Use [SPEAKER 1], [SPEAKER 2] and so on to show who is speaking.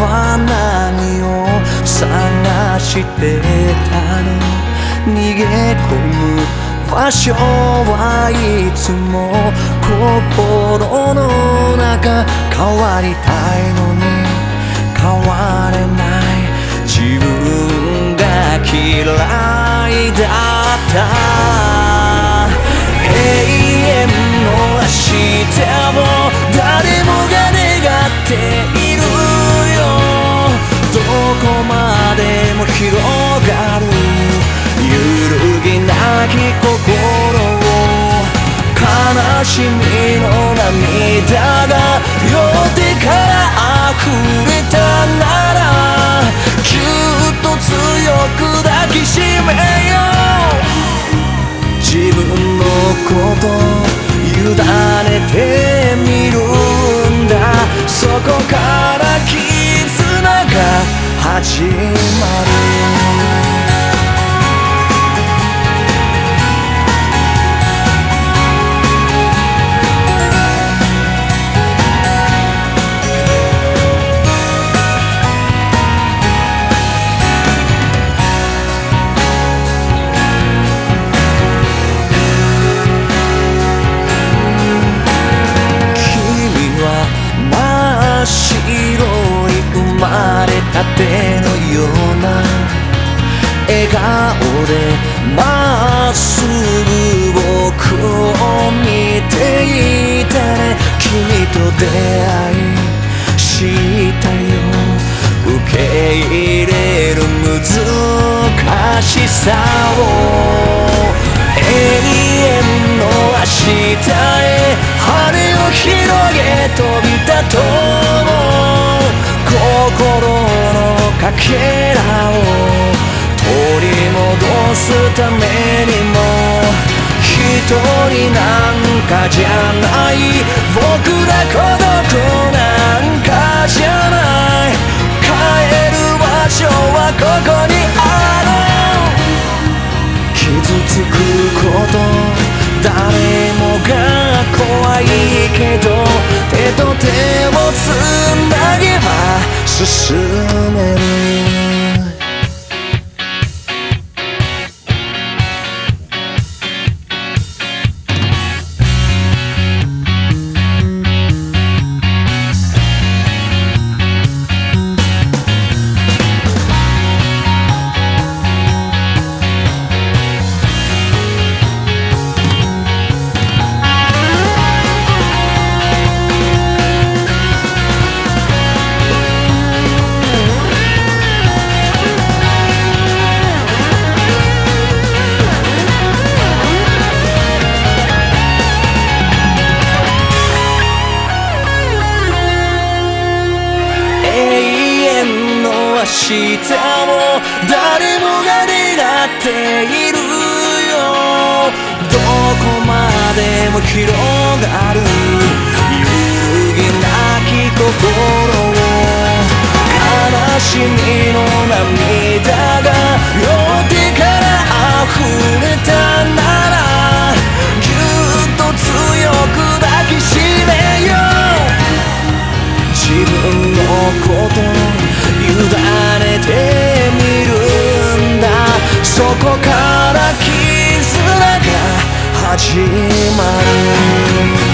[SPEAKER 1] は何を探してたの？逃げ込む場所はいつも心の中変わりたいのに。変われない自分が嫌いだった。永遠の明日を悲しみの涙が両手から溢れたならぎゅっと強く抱きしめよう。自分のこと委ねてみるんだ。そこから絆が始まる。ような笑顔でまっすぐ僕を見ていたね君と出会い知ったよ受け入れる難しさを永遠の明日へ羽を広げ飛びらを取り戻すためにも一人なんかじゃない僕ら孤独なんかじゃない。帰る場所はここにある傷つくこと誰もが怖いけど手と手をつなげば進めしても誰もが願っているよ。どこまでも広がる。揺るぎなき心を悲しみの涙が両手から溢れそこから絆が始まる。